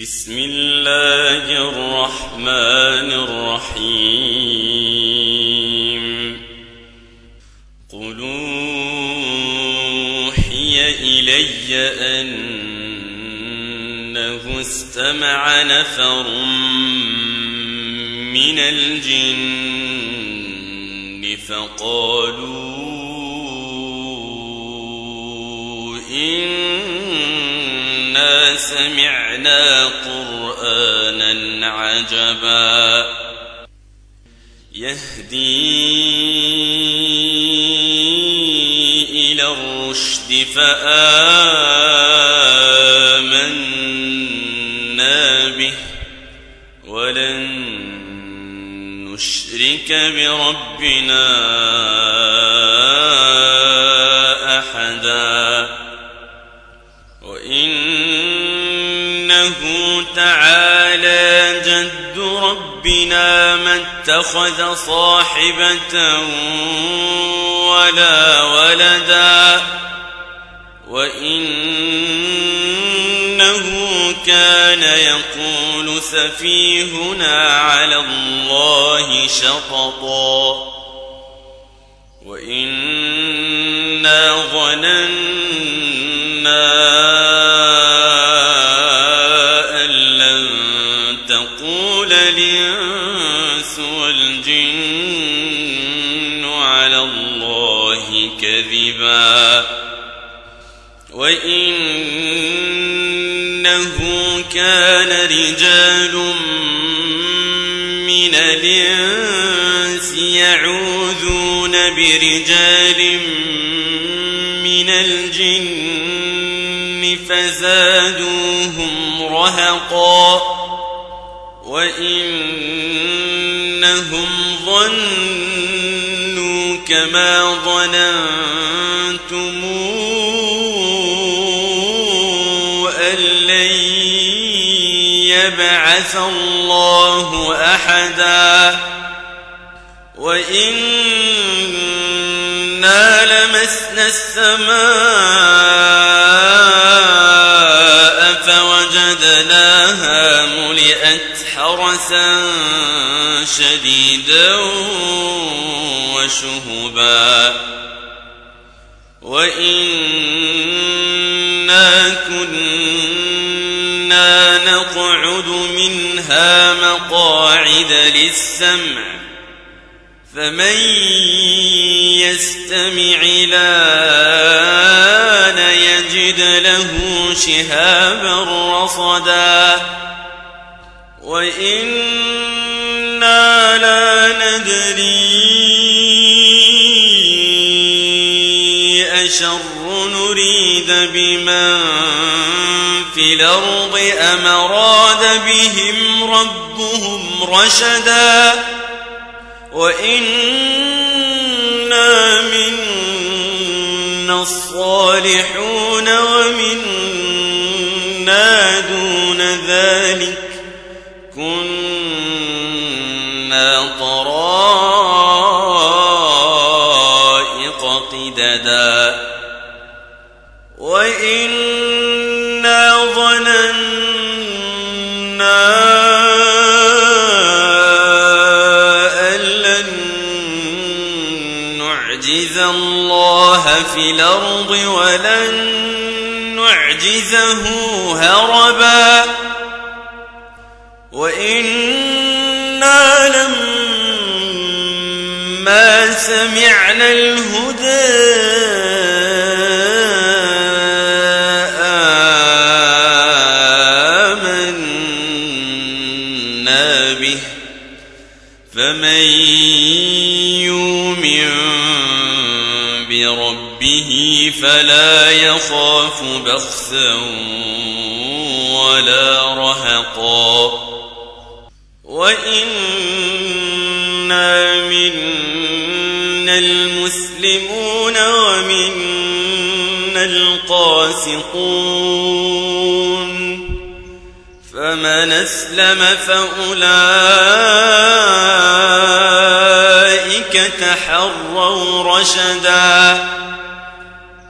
بسم الله الرحمن الرحيم. قل أوحي إلي أنه استمع نفر من الجن فقالوا إنا سمعنا قرآنا عجبا. يهدي إلى الرشد فآمنا به. ولن نشرك بربنا تعالى جد ربنا ما اتخذ صاحبة ولا ولدا وإنه كان يقول سفيهنا على الله شططا وإنا ظننا كذبا وإنه كان رجال من الإنس يعوذون برجال من الجن فزادوهم رهقا وإنهم ظنوا كما ظننتم أن لن يبعث الله أحدا وإنا لمسنا السماء فوجدناها ملئت حرسا شديدا وإنا كنا نقعد منها مقاعد للسمع فمن يستمع الآن يجد له شهابا رصدا وإنا لا ندري أشر نريد بمن في الأرض أم أراد بهم ربهم رشدا وإنا منا الصالحون ومنا دون ذلك نعجز الله في الأرض ولن نعجزه هربا. وإنا لما سمعنا الهدى فمن يؤمن فلا يخاف بخسا ولا رهقا. وإنا منا المسلمون ومنا القاسطون. فمن أسلم فأولئك تحروا رشدا.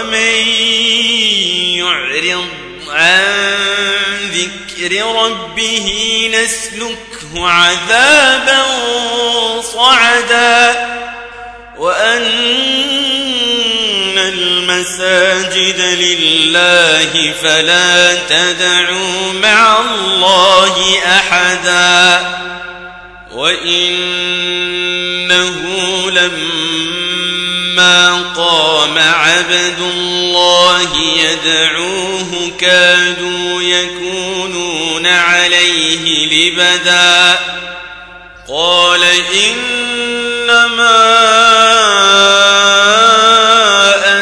ومن يعرض عن ذكر ربه نسلكه عذابا صعدا وأن المساجد لله فلا تدعوا مع الله أحدا وإنه عبد الله يدعوه كادوا يكونون عليه لبدا. قال إنما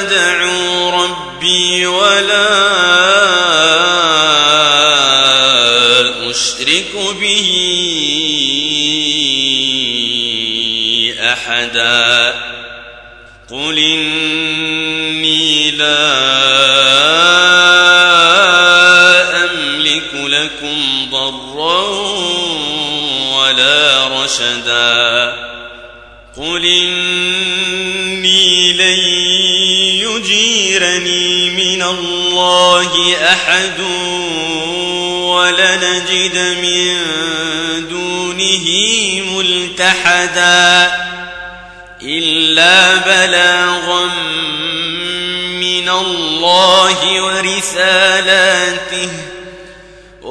أدعو ربي ولا أشرك به أحدا. قل إني رشدا قل إني لن يجيرني من الله أحد ولنجد من دونه ملتحدا إلا بلاغا من الله ورسالاته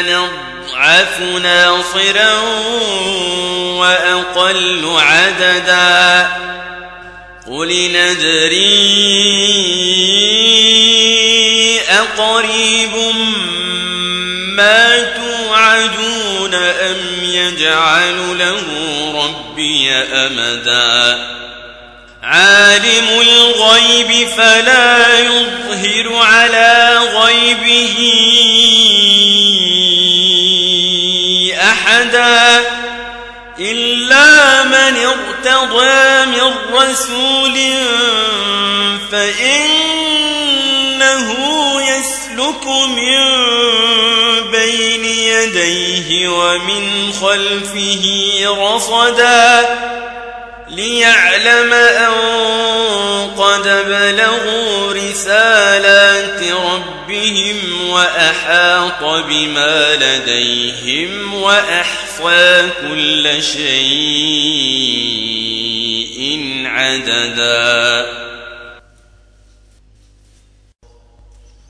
من أضعف ناصرا وأقل عددا. قل ندري أقريب ما توعدون أم يجعل له ربي أمدا. عالم الغيب فلا يظهر على غيبه ارتضى من رسول فإنه يسلك من بين يديه ومن خلفه رصدا ليعلم أن قد بلغوا رسالات ربهم وأحاط بما لديهم وأحصى كل شيء عددا.